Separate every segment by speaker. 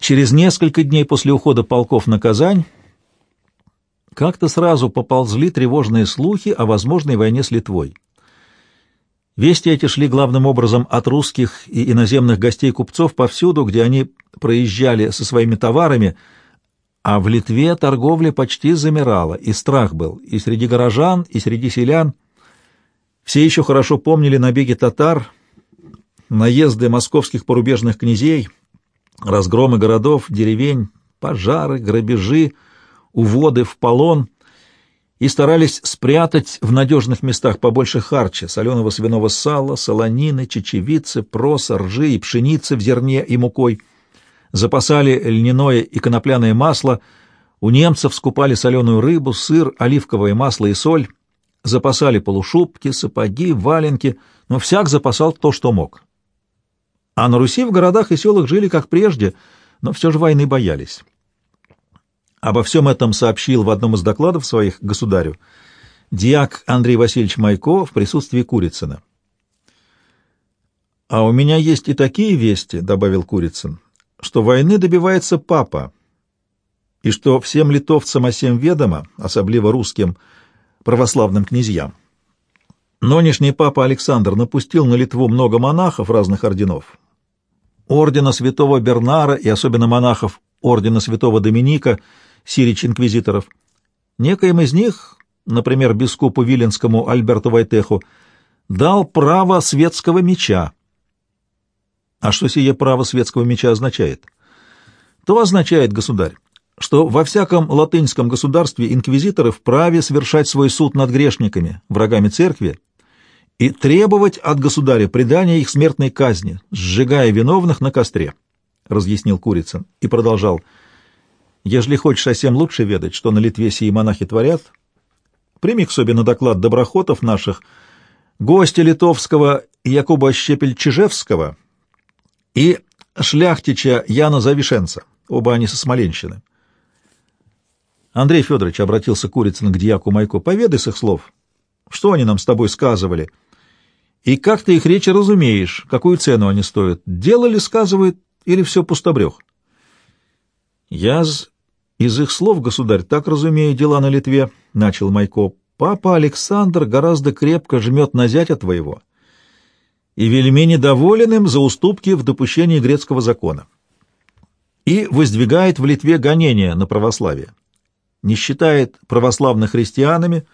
Speaker 1: Через несколько дней после ухода полков на Казань как-то сразу поползли тревожные слухи о возможной войне с Литвой. Вести эти шли главным образом от русских и иноземных гостей-купцов повсюду, где они проезжали со своими товарами, а в Литве торговля почти замирала, и страх был и среди горожан, и среди селян. Все еще хорошо помнили набеги татар, наезды московских порубежных князей, разгромы городов, деревень, пожары, грабежи, уводы в полон — и старались спрятать в надежных местах побольше харча, соленого свиного сала, солонины, чечевицы, проса, ржи и пшеницы в зерне и мукой. Запасали льняное и конопляное масло, у немцев скупали соленую рыбу, сыр, оливковое масло и соль, запасали полушубки, сапоги, валенки, но всяк запасал то, что мог. А на Руси в городах и селах жили как прежде, но все же войны боялись. Обо всем этом сообщил в одном из докладов своих государю диак Андрей Васильевич Майко в присутствии Курицына. «А у меня есть и такие вести», — добавил Курицын, — «что войны добивается папа, и что всем литовцам о сем ведомо, особливо русским православным князьям. Нынешний папа Александр напустил на Литву много монахов разных орденов, ордена святого Бернара и особенно монахов ордена святого Доминика — сирич инквизиторов. Некоим из них, например, бискупу Виленскому Альберту Вайтеху, дал право светского меча. А что сие право светского меча означает? То означает, государь, что во всяком латынском государстве инквизиторы вправе совершать свой суд над грешниками, врагами церкви, и требовать от государя предания их смертной казни, сжигая виновных на костре, — разъяснил Курицын и продолжал — Ежели хочешь совсем лучше ведать, что на Литве сии монахи творят, прими к себе на доклад доброхотов наших, гостя литовского Якуба Щепель-Чижевского и шляхтича Яна Завишенца, оба они со Смоленщины. Андрей Федорович обратился Курицын к дьяку Майко. «Поведай с их слов, что они нам с тобой сказывали, и как ты их речи разумеешь, какую цену они стоят, дело ли сказывают или все пустобрех?» «Я из их слов, государь, так разумею дела на Литве, — начал Майко. Папа Александр гораздо крепко жмет на зятя твоего и вельми недоволен им за уступки в допущении грецкого закона и воздвигает в Литве гонения на православие, не считает православных христианами,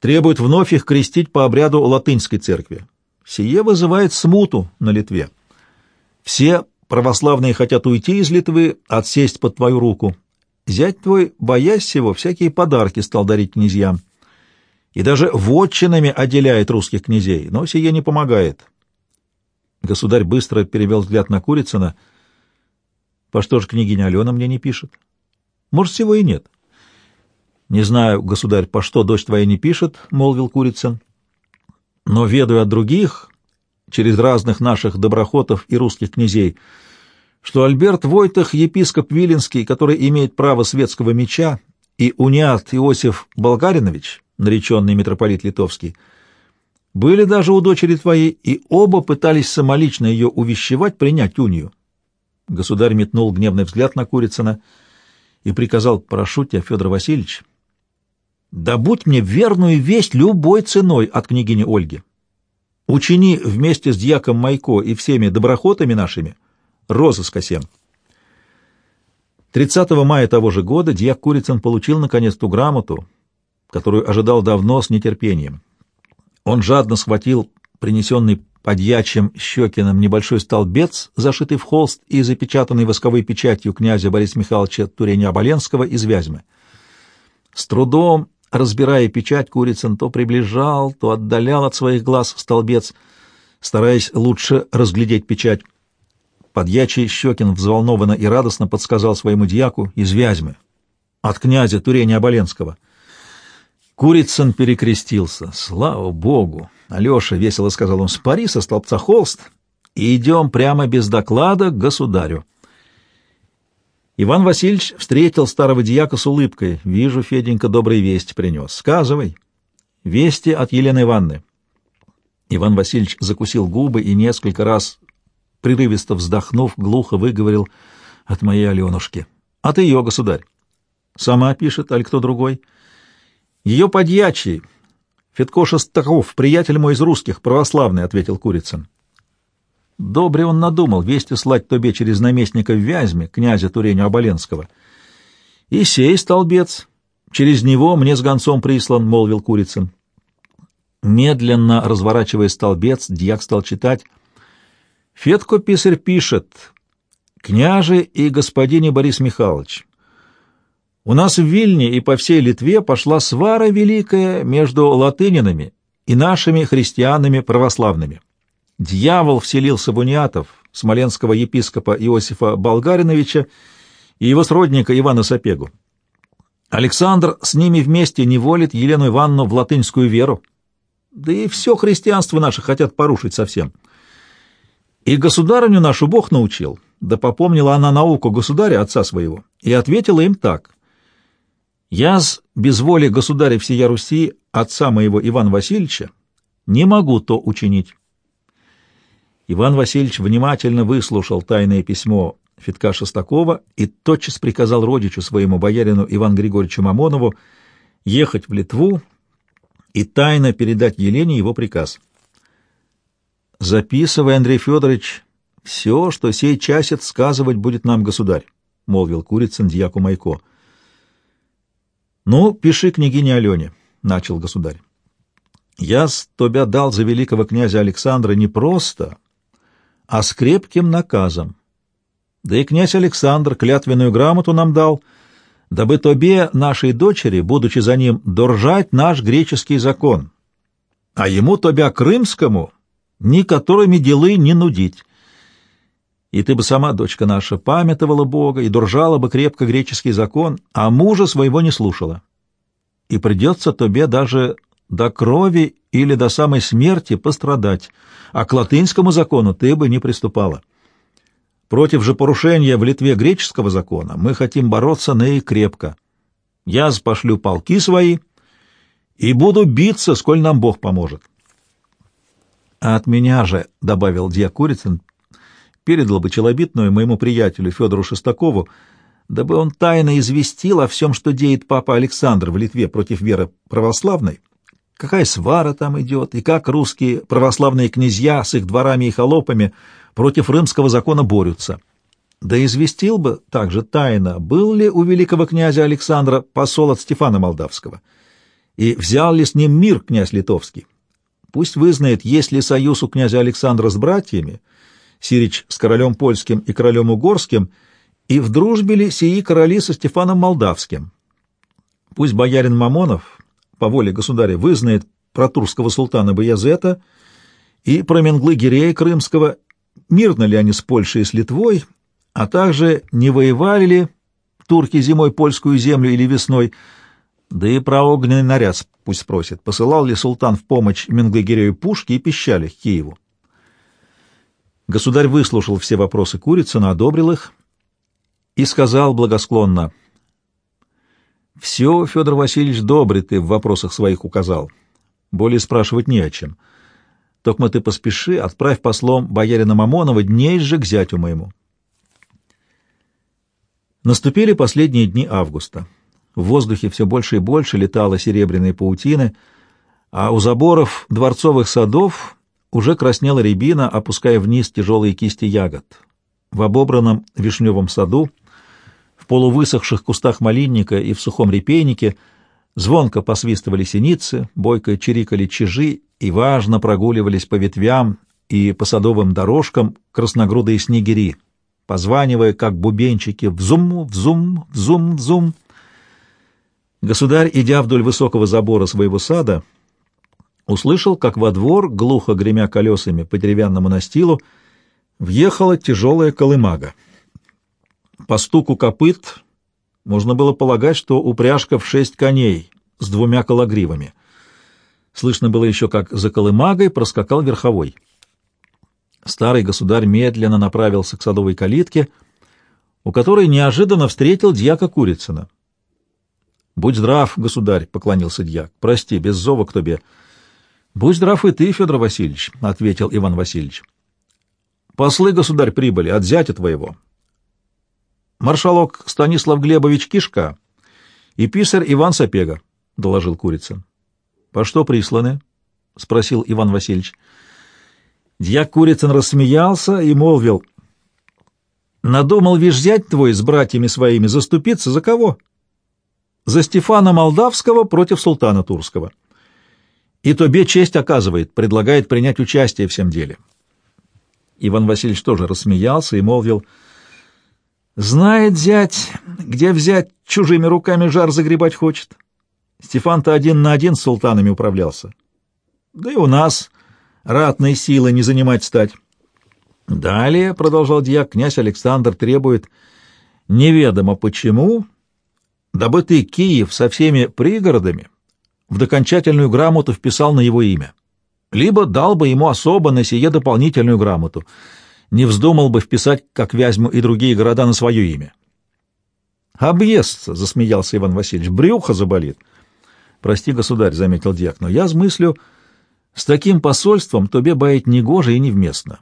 Speaker 1: требует вновь их крестить по обряду латынской церкви. Сие вызывает смуту на Литве. Все православные хотят уйти из Литвы, отсесть под твою руку. Зять твой, боясь всего, всякие подарки стал дарить князьям. И даже вотчинами отделяет русских князей, но сие не помогает. Государь быстро перевел взгляд на Курицына. По что ж княгиня Алена мне не пишет? Может, всего и нет. Не знаю, государь, по что дочь твоя не пишет, — молвил Курицын. Но ведаю от других, через разных наших доброхотов и русских князей, — что Альберт Войтах, епископ Виленский, который имеет право светского меча, и униат Иосиф Болгаринович, нареченный митрополит литовский, были даже у дочери твоей, и оба пытались самолично ее увещевать принять унию. Государь метнул гневный взгляд на Курицына и приказал, прошу тебя, Федор Васильевич, добудь мне верную весть любой ценой от княгини Ольги. Учини вместе с дьяком Майко и всеми доброхотами нашими — розыска сем. 30 мая того же года дьяк Курицын получил наконец ту грамоту, которую ожидал давно с нетерпением. Он жадно схватил принесенный подьячим Щекиным небольшой столбец, зашитый в холст и запечатанный восковой печатью князя Бориса Михайловича Туреня-Оболенского из Вязьмы. С трудом, разбирая печать, Курицын то приближал, то отдалял от своих глаз столбец, стараясь лучше разглядеть печать. Подьячий Щекин взволнованно и радостно подсказал своему дьяку из Вязьмы, от князя Туреня Оболенского. Курицын перекрестился. «Слава Богу!» Алеша, — весело сказал он, — «спари со столбца холст и идем прямо без доклада к государю». Иван Васильевич встретил старого дьяка с улыбкой. «Вижу, Феденька, добрые вести принес. Сказывай». «Вести от Елены Ивановны». Иван Васильевич закусил губы и несколько раз прерывисто вздохнув, глухо выговорил от моей Аленушки. Ты ее, государь. Сама пишет, аль кто другой? Ее подьячий. Федкоша Стахов, приятель мой из русских, православный, — ответил Курицын. Добре он надумал вести слать тебе через наместника в Вязьме, князя Туреню Оболенского. И сей столбец, через него мне с гонцом прислан, — молвил Курицын. Медленно разворачивая столбец, дьяк стал читать. «Федко писарь пишет, княже и господине Борис Михайлович, у нас в Вильне и по всей Литве пошла свара великая между латынинами и нашими христианами православными. Дьявол вселился в униатов, смоленского епископа Иосифа Болгариновича и его сродника Ивана Сапегу. Александр с ними вместе не волит Елену Ивановну в латынскую веру, да и все христианство наше хотят порушить совсем. И государыню нашу Бог научил, да попомнила она науку государя, отца своего, и ответила им так. «Я с без воли государя всея Руси, отца моего Ивана Васильевича, не могу то учинить». Иван Васильевич внимательно выслушал тайное письмо Федка Шестакова и тотчас приказал родичу своему боярину Ивану Григорьевичу Мамонову ехать в Литву и тайно передать Елене его приказ. «Записывай, Андрей Федорович, все, что сей часец сказывать будет нам государь», — молвил Курицын дьяку Майко. «Ну, пиши княгине Алене», — начал государь. «Я с тебя дал за великого князя Александра не просто, а с крепким наказом. Да и князь Александр клятвенную грамоту нам дал — дабы тобе, нашей дочери, будучи за ним, доржать наш греческий закон, а ему, тобя крымскому, ни которыми делы не нудить. И ты бы сама, дочка наша, памятовала Бога и доржала бы крепко греческий закон, а мужа своего не слушала. И придется тебе даже до крови или до самой смерти пострадать, а к латынскому закону ты бы не приступала. Против же порушения в Литве греческого закона мы хотим бороться наикрепко. Я спошлю полки свои и буду биться, сколь нам Бог поможет. А от меня же, — добавил дьяк Курицын, — передал бы челобитную моему приятелю Федору Шестакову, дабы он тайно известил о всем, что деет папа Александр в Литве против веры православной, какая свара там идет, и как русские православные князья с их дворами и холопами — против римского закона борются. Да известил бы также тайно, был ли у великого князя Александра посол от Стефана Молдавского, и взял ли с ним мир князь Литовский. Пусть вызнает, есть ли союз у князя Александра с братьями, Сирич с королем польским и королем угорским, и в дружбе ли сии короли со Стефаном Молдавским. Пусть боярин Мамонов, по воле государя, вызнает про турского султана Баязета и про Менглы Гирея Крымского мирно ли они с Польшей и с Литвой, а также не воевали ли турки зимой польскую землю или весной, да и про огненный наряд пусть спросит, посылал ли султан в помощь Менглыгирею пушки и пищали к Киеву. Государь выслушал все вопросы Курицына, одобрил их и сказал благосклонно, «Все, Федор Васильевич, добрый ты в вопросах своих указал. Более спрашивать не о чем». Токма ты поспеши, отправь послом боярина Мамонова дней же к зятю моему. Наступили последние дни августа. В воздухе все больше и больше летало серебряные паутины, а у заборов дворцовых садов уже краснела рябина, опуская вниз тяжелые кисти ягод. В обобранном вишневом саду, в полувысохших кустах малинника и в сухом репейнике звонко посвистывали синицы, бойко чирикали чижи и важно прогуливались по ветвям и по садовым дорожкам красногрудые снегири, позванивая, как бубенчики, взум, взум, взум, взум. Государь, идя вдоль высокого забора своего сада, услышал, как во двор, глухо гремя колесами по деревянному настилу, въехала тяжелая колымага. По стуку копыт можно было полагать, что упряжка в шесть коней с двумя кологривами — Слышно было еще, как за колымагой проскакал верховой. Старый государь медленно направился к садовой калитке, у которой неожиданно встретил дьяка Курицына. — Будь здрав, государь, — поклонился дьяк. — Прости, без зова к тебе. — Будь здрав и ты, Федор Васильевич, — ответил Иван Васильевич. — Послы, государь, прибыли от зятя твоего. Маршалок Станислав Глебович Кишка и писарь Иван Сапега, — доложил Курицын. — По что присланы? — спросил Иван Васильевич. Дьяк Курицын рассмеялся и молвил. — Надумал взять твой с братьями своими заступиться за кого? — За Стефана Молдавского против султана Турского. И тебе честь оказывает, предлагает принять участие в всем деле. Иван Васильевич тоже рассмеялся и молвил — Знает зять, где взять, чужими руками жар загребать хочет. Стефан-то один на один с султанами управлялся. Да и у нас ратной силы не занимать стать. Далее, — продолжал дьяк, — князь Александр требует неведомо почему, дабы ты Киев со всеми пригородами в докончательную грамоту вписал на его имя, либо дал бы ему особо на сие дополнительную грамоту — не вздумал бы вписать, как Вязьму и другие города, на свое имя. «Объестся!» — засмеялся Иван Васильевич. «Брюхо заболит!» «Прости, государь», — заметил дьяк, — «но я смыслю, с таким посольством тебе баять негоже и невместно.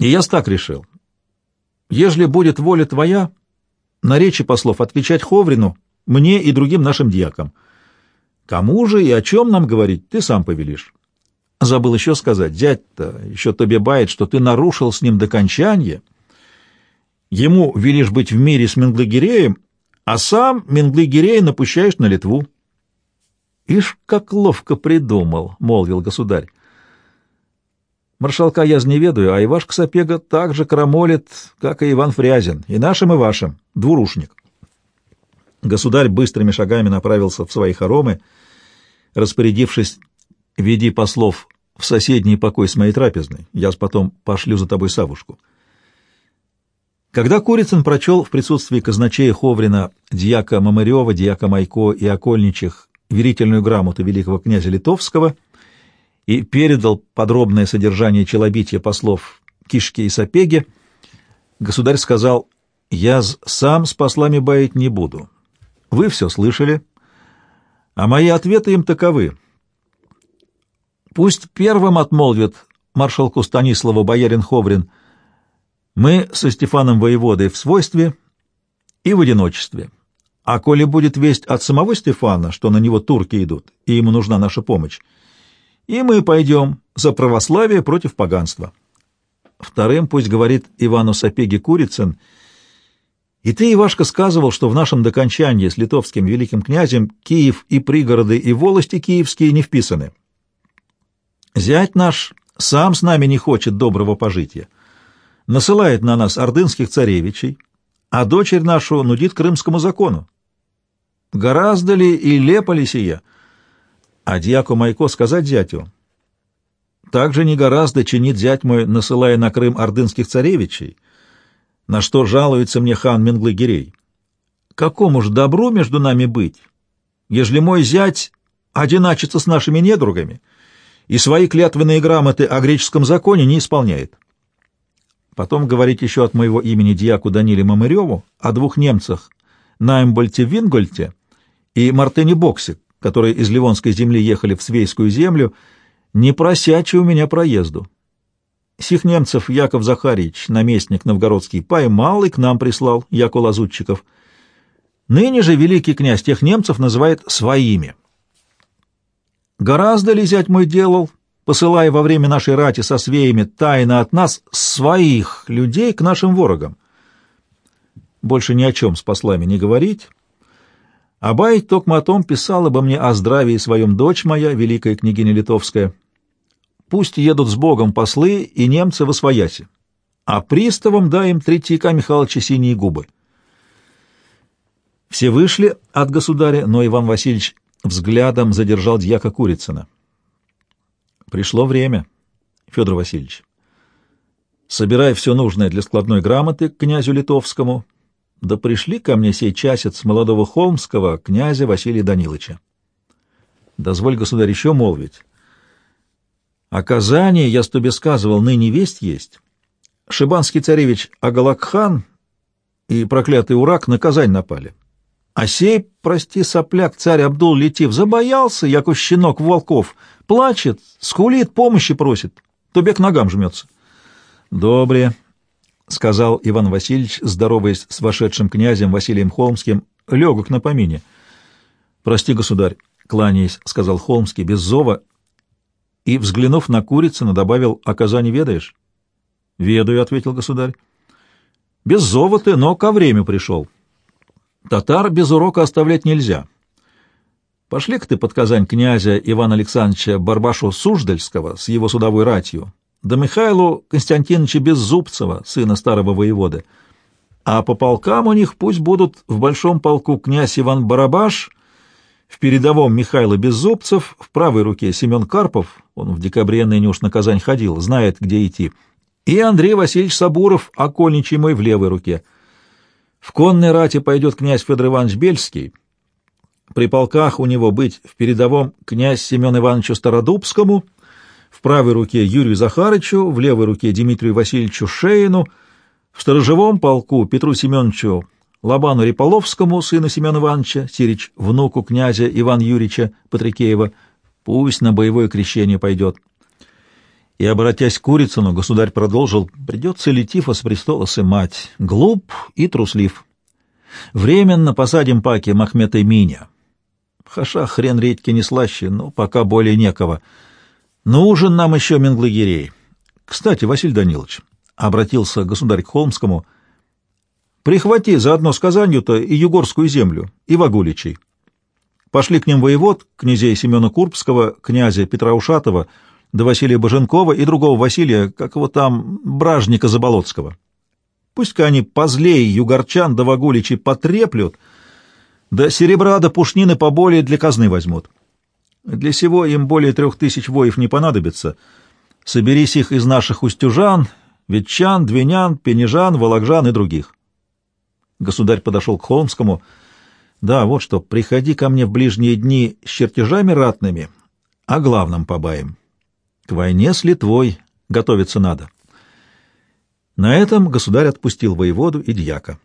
Speaker 1: И я так решил. Ежели будет воля твоя, на речи послов отвечать Ховрину, мне и другим нашим дьякам. Кому же и о чем нам говорить, ты сам повелишь». Забыл еще сказать, дядь-то еще тебе бает, что ты нарушил с ним докончание. Ему велишь быть в мире с Менглыгиреем, а сам Менглыгирея напущаешь на Литву. — Ишь, как ловко придумал, — молвил государь. Маршалка я не ведаю, а Ивашка Сапега так же крамолит, как и Иван Фрязин, и нашим, и вашим, двурушник. Государь быстрыми шагами направился в свои хоромы, распорядившись Веди послов в соседний покой с моей трапезной. Я потом пошлю за тобой Савушку. Когда Курицын прочел в присутствии казначея Ховрина, дьяка Мамырева, дьяка Майко и окольничих верительную грамоту великого князя Литовского и передал подробное содержание челобития послов Кишки и Сапеги, государь сказал, «Я сам с послами баять не буду. Вы все слышали, а мои ответы им таковы. Пусть первым отмолвит маршалку Станиславу боярин Ховрин. Мы со Стефаном воеводой в свойстве и в одиночестве. А коли будет весть от самого Стефана, что на него турки идут, и ему нужна наша помощь, и мы пойдем за православие против поганства. Вторым пусть говорит Ивану Сапеги Курицын, и ты, Ивашка, сказывал, что в нашем докончании с литовским великим князем Киев и пригороды и волости киевские не вписаны. Зять наш сам с нами не хочет доброго пожития. Насылает на нас ордынских царевичей, а дочерь нашу нудит крымскому закону. Гораздо ли и лепо ли сия? А дьяку Майко сказать зятю. Также не гораздо чинит зять мой, насылая на Крым ордынских царевичей, на что жалуется мне хан Менглы-Гирей. Какому ж добру между нами быть, ежели мой зять одиначится с нашими недругами — и свои клятвенные грамоты о греческом законе не исполняет. Потом говорить еще от моего имени дьяку Даниле Мамыреву о двух немцах Наймбольте Вингольте и Мартыне Боксе, которые из Ливонской земли ехали в Свейскую землю, не просячи у меня проезду. Сих немцев Яков Захарьевич, наместник новгородский, поймал и к нам прислал, Яко Лазутчиков. Ныне же великий князь тех немцев называет своими. Гораздо ли зять мой делал, посылая во время нашей рати со свеями тайно от нас своих людей к нашим ворогам? Больше ни о чем с послами не говорить. А баять только о том писала бы мне о здравии своем дочь моя, великая княгиня Литовская. Пусть едут с Богом послы и немцы во свояси, а приставам дай им Третьяка Михайловича синие губы. Все вышли от государя, но Иван Васильевич взглядом задержал дьяка Курицына. Пришло время, Федор Васильевич. Собирай все нужное для складной грамоты к князю Литовскому, да пришли ко мне сей часец молодого холмского князя Василия Даниловича. Дозволь, государь, еще молвить. Оказание, я с тебе сказывал, ныне весть есть. Шибанский царевич Агалакхан и проклятый Урак на Казань напали. А сей, прости, сопляк, царь Абдул-Летив, забоялся, яко щенок волков, плачет, скулит, помощи просит, тобе к ногам жмется. Добре, сказал Иван Васильевич, здороваясь с вошедшим князем Василием Холмским, легок на помине. «Прости, государь», — кланяясь, — сказал Холмский, без зова, и, взглянув на Курицына, добавил, «О Казани ведаешь?» «Ведаю», — ответил государь. «Без зова ты, но ко времени пришел. Татар без урока оставлять нельзя. Пошли-ка ты под Казань князя Ивана Александровича Барбашу Суждальского с его судовой ратью, да Михайлу Константиновича Беззубцева, сына старого воеводы. А по полкам у них пусть будут в большом полку князь Иван Барабаш, в передовом Михайло Беззубцев, в правой руке Семен Карпов, он в декабре ныне уж на Казань ходил, знает, где идти, и Андрей Васильевич Сабуров, окольничий мой в левой руке. В конной рате пойдет князь Федор Иванович Бельский, при полках у него быть в передовом князь Семен Ивановичу Стародубскому — в правой руке Юрию Захарычу, в левой руке Дмитрию Васильевичу Шеину, в сторожевом полку Петру Семеновичу Лобану Реполовскому, сыну Семена Ивановича, Сирич, внуку князя Ивана Юрьевича Патрикеева, пусть на боевое крещение пойдет. И, обратясь к Курицыну, государь продолжил, придется ли Тифа с престола сымать, глуп и труслив. Временно посадим паки Махмета и Миня. Хаша хрен редьки не слаще, но пока более некого — Нужен нам еще Менглагерей. Кстати, Василий Данилович, — обратился государь к Холмскому, — прихвати заодно с Казанью-то и Югорскую землю, и Вагуличей. Пошли к ним воевод, князей Семена Курбского, князя Петра Ушатова, да Василия Боженкова и другого Василия, как его там, Бражника Заболоцкого. Пусть-ка они позлей югорчан да Вагуличей потреплют, да серебра да пушнины поболее для казны возьмут. Для сего им более трех тысяч воев не понадобится. Соберись их из наших устюжан, ветчан, двинян, пенежан, вологжан и других. Государь подошел к Холмскому. Да, вот что, приходи ко мне в ближние дни с чертежами ратными, а главном побаем. К войне с Литвой готовиться надо. На этом государь отпустил воеводу и дьяка.